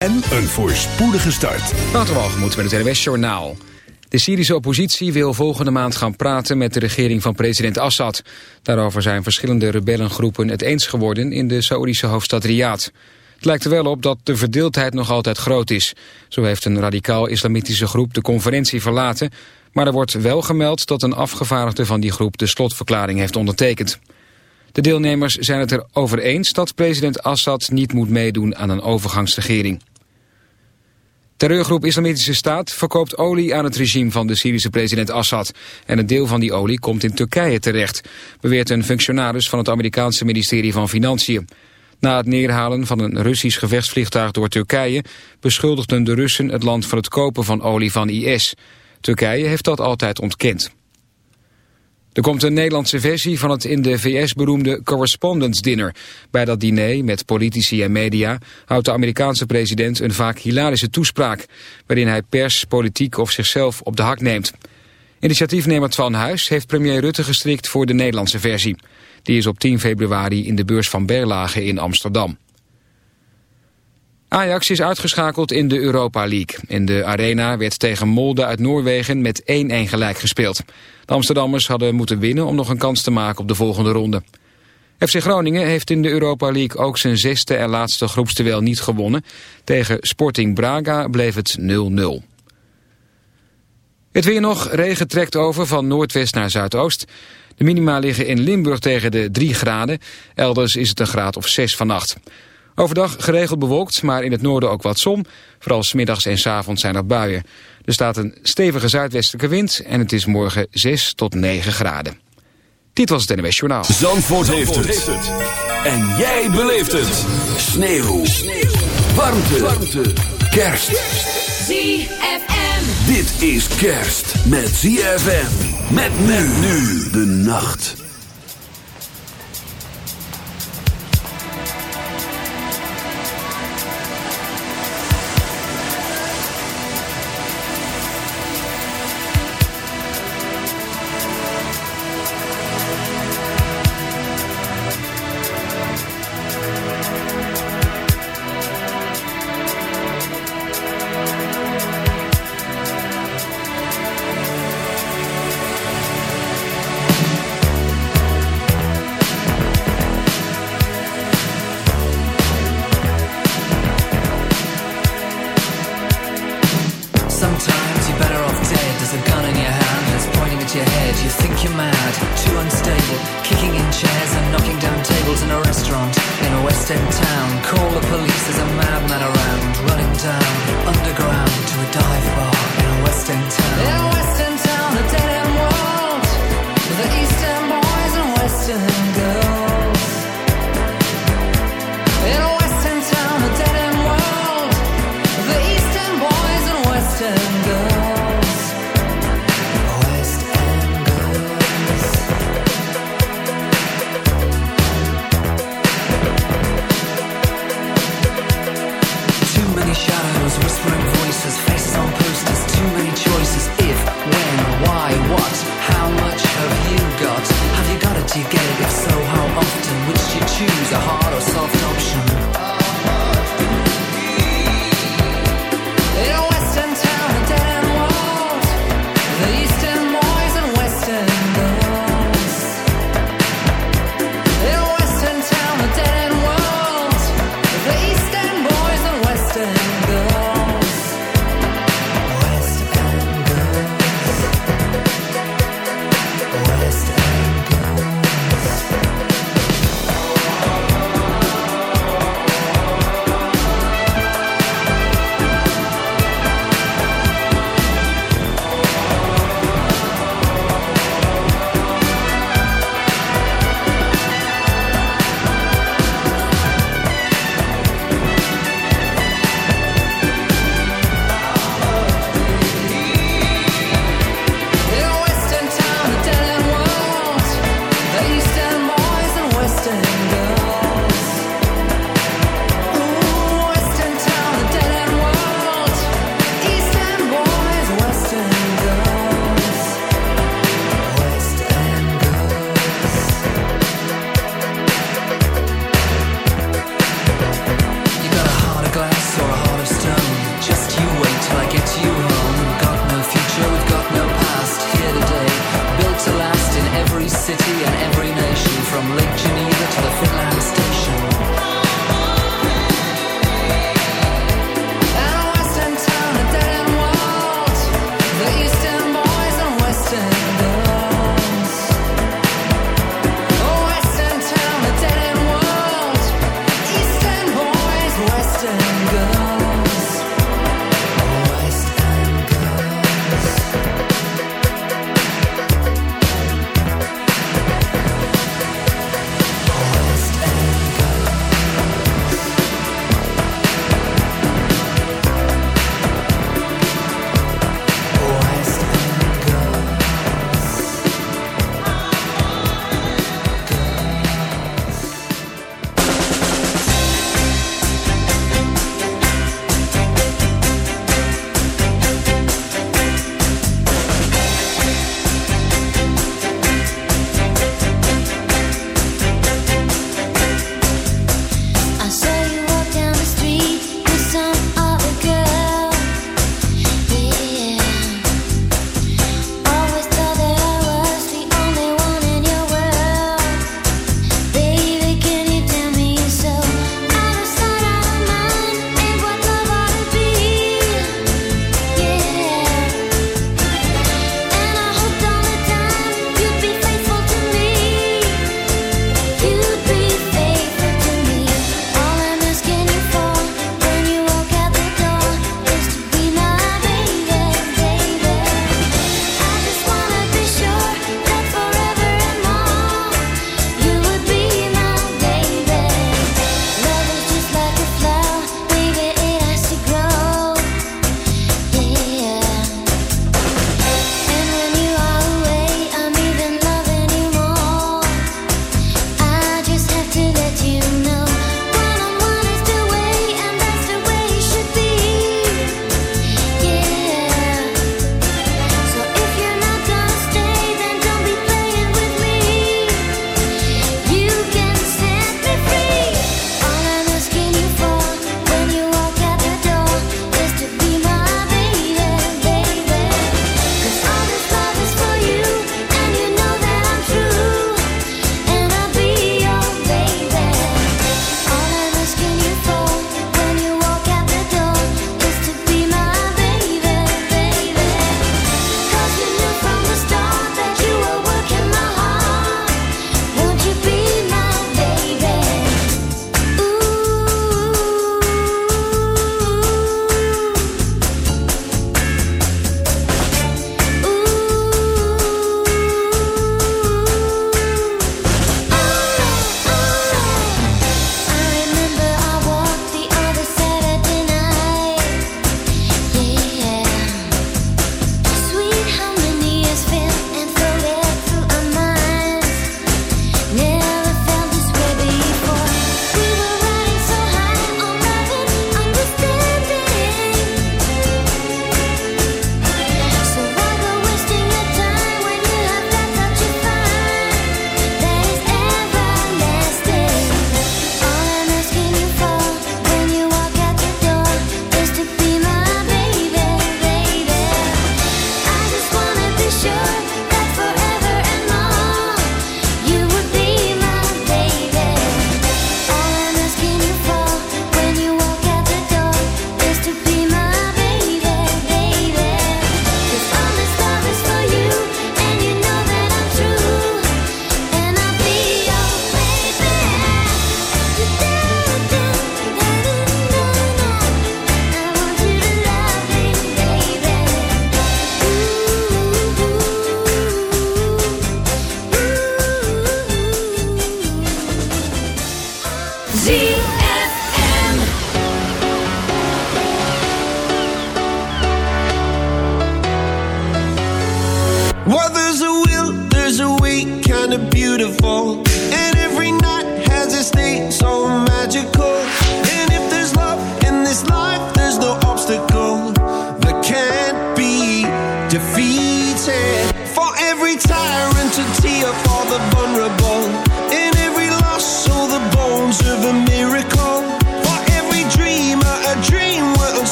En een voorspoedige start. Waterwalgemoed met het NWS Journaal. De Syrische oppositie wil volgende maand gaan praten met de regering van president Assad. Daarover zijn verschillende rebellengroepen het eens geworden in de Saoedische hoofdstad Riyadh. Het lijkt er wel op dat de verdeeldheid nog altijd groot is. Zo heeft een radicaal-islamitische groep de conferentie verlaten... maar er wordt wel gemeld dat een afgevaardigde van die groep de slotverklaring heeft ondertekend. De deelnemers zijn het erover eens dat president Assad niet moet meedoen aan een overgangsregering. Terreurgroep Islamitische Staat verkoopt olie aan het regime van de Syrische president Assad. En een deel van die olie komt in Turkije terecht, beweert een functionaris van het Amerikaanse ministerie van Financiën. Na het neerhalen van een Russisch gevechtsvliegtuig door Turkije beschuldigden de Russen het land van het kopen van olie van IS. Turkije heeft dat altijd ontkend. Er komt een Nederlandse versie van het in de VS beroemde Correspondence Dinner. Bij dat diner met politici en media houdt de Amerikaanse president een vaak hilarische toespraak... waarin hij pers, politiek of zichzelf op de hak neemt. Initiatiefnemer Twan Huis heeft premier Rutte gestrikt voor de Nederlandse versie. Die is op 10 februari in de beurs van Berlage in Amsterdam. Ajax is uitgeschakeld in de Europa League. In de arena werd tegen Molde uit Noorwegen met 1-1 gelijk gespeeld. De Amsterdammers hadden moeten winnen om nog een kans te maken op de volgende ronde. FC Groningen heeft in de Europa League ook zijn zesde en laatste groepsduel niet gewonnen. Tegen Sporting Braga bleef het 0-0. Het weer nog, regen trekt over van noordwest naar zuidoost. De minima liggen in Limburg tegen de 3 graden. Elders is het een graad of 6 vannacht. Overdag geregeld bewolkt, maar in het noorden ook wat zon. Vooral smiddags en s avonds zijn er buien. Er staat een stevige zuidwestelijke wind en het is morgen 6 tot 9 graden. Dit was het NWS Journaal. Zandvoort, heeft, het. En jij beleeft het. Sneeuw. Sneeuw. Warmte. Warmte. Kerst. ZFM. Dit is kerst met ZFM. Met men nu de nacht.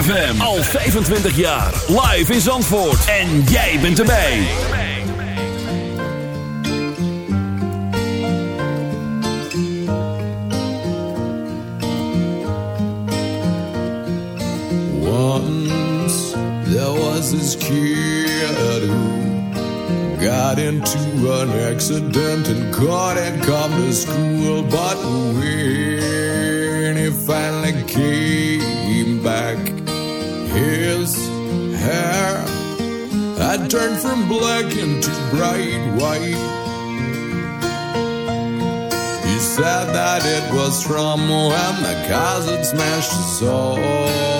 ZFM. Al 25 jaar. Live in Zandvoort. En jij bent erbij. Once there was this kid who got into an accident and couldn't come to school, but we black and to bright white. He said that it was from when the cousin smashed his soul.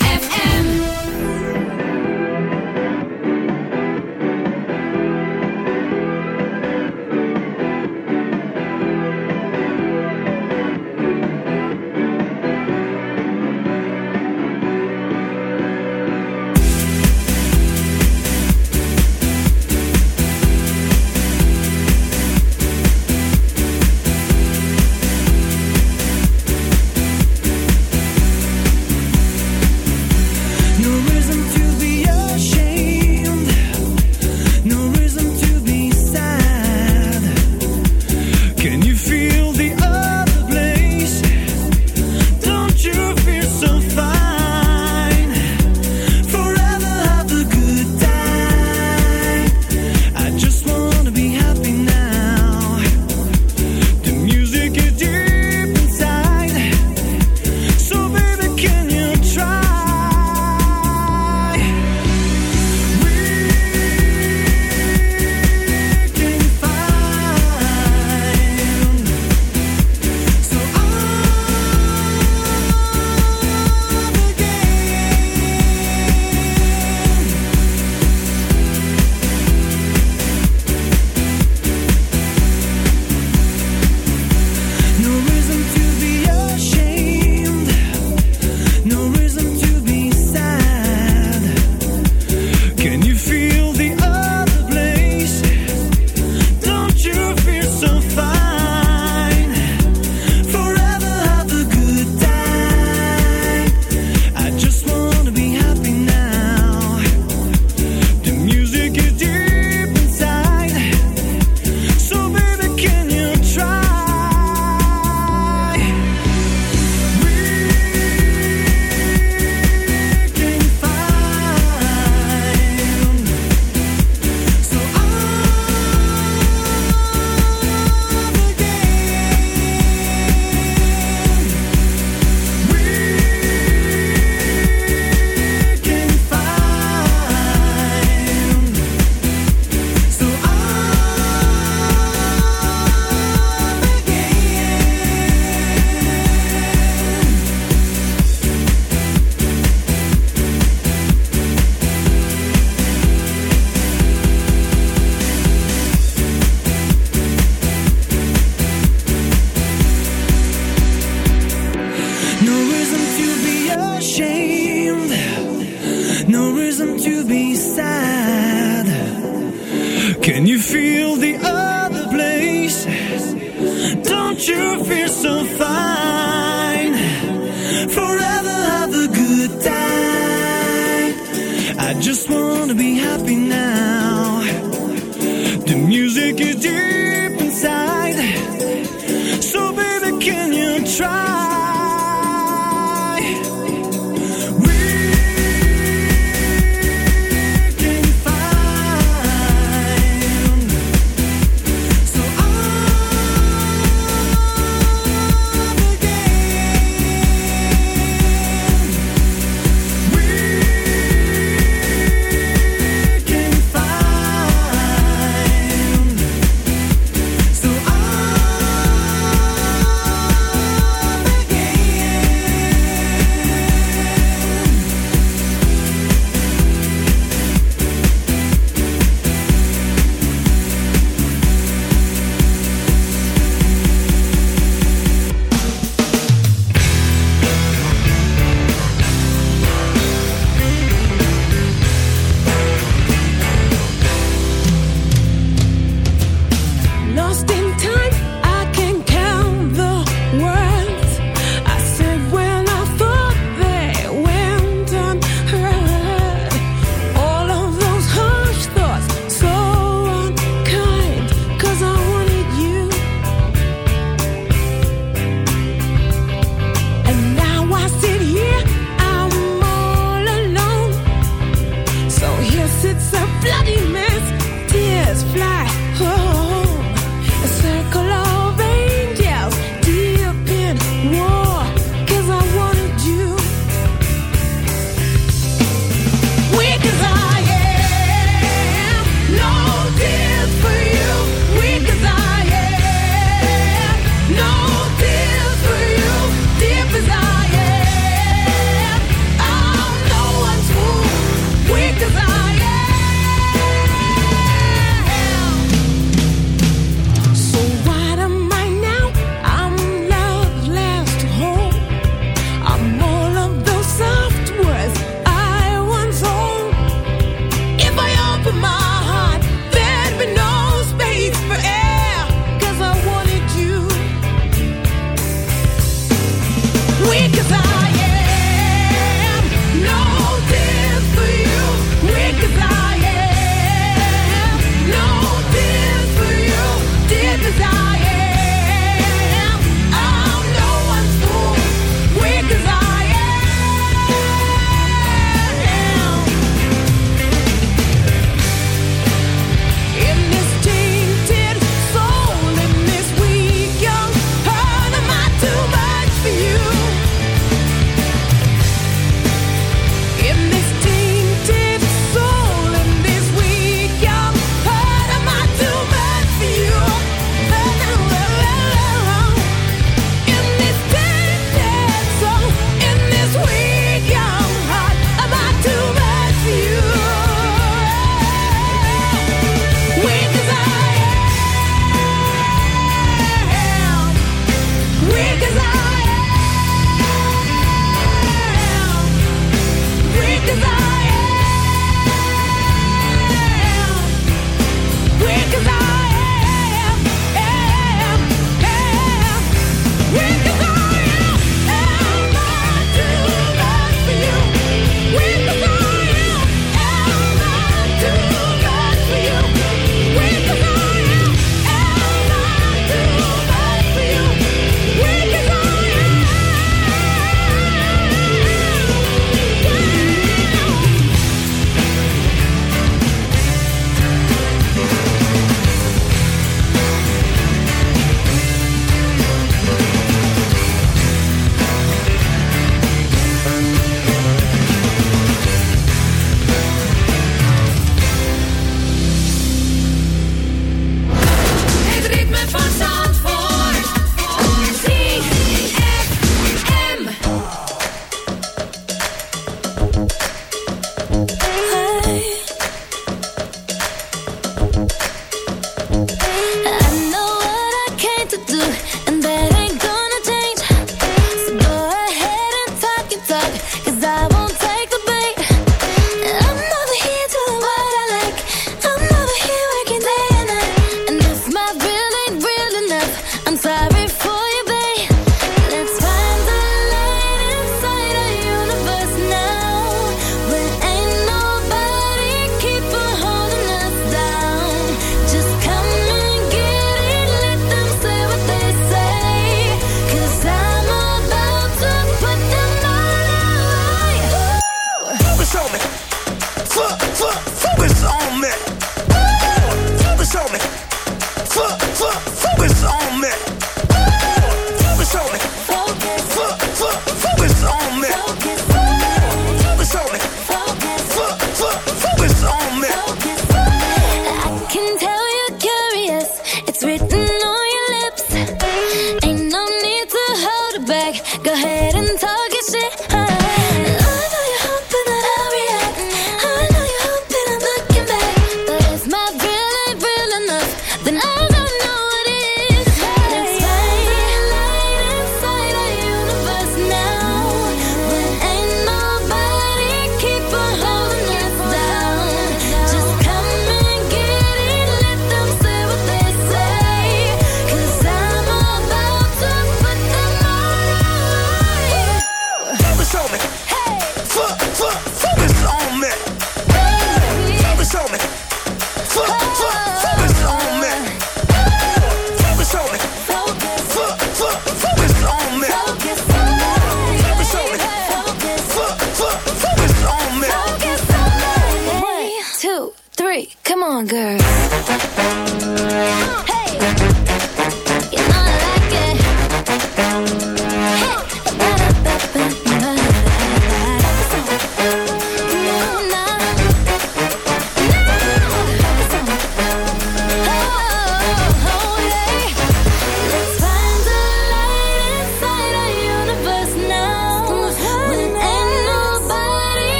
que dire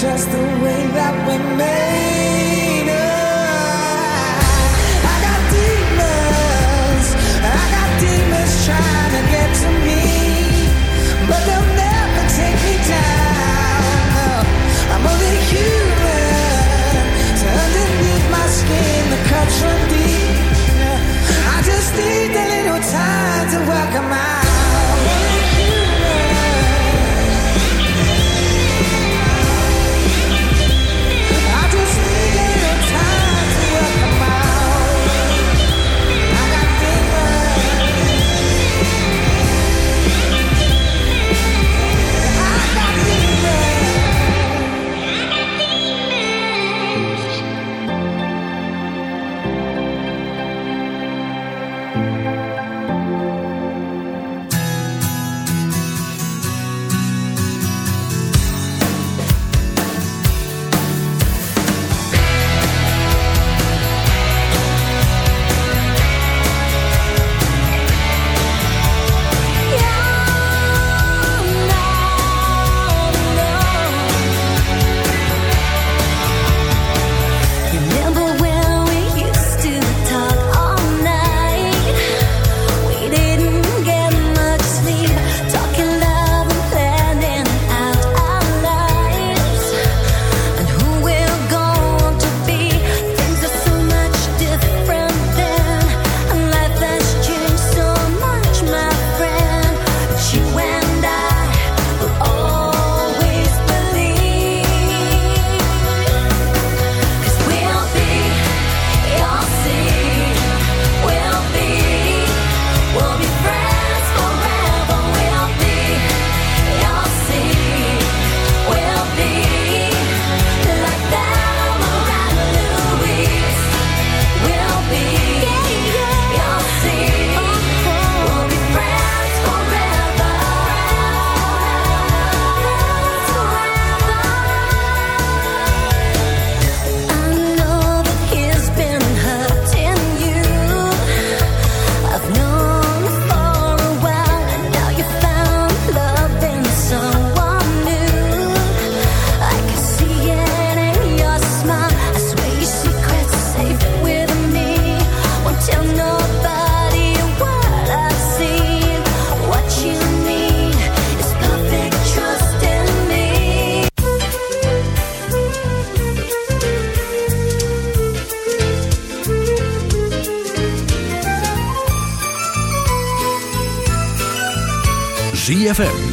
just the way that we made. I got demons, I got demons trying to get to me, but they'll never take me down. I'm only human, so underneath my skin, the cuts run deep.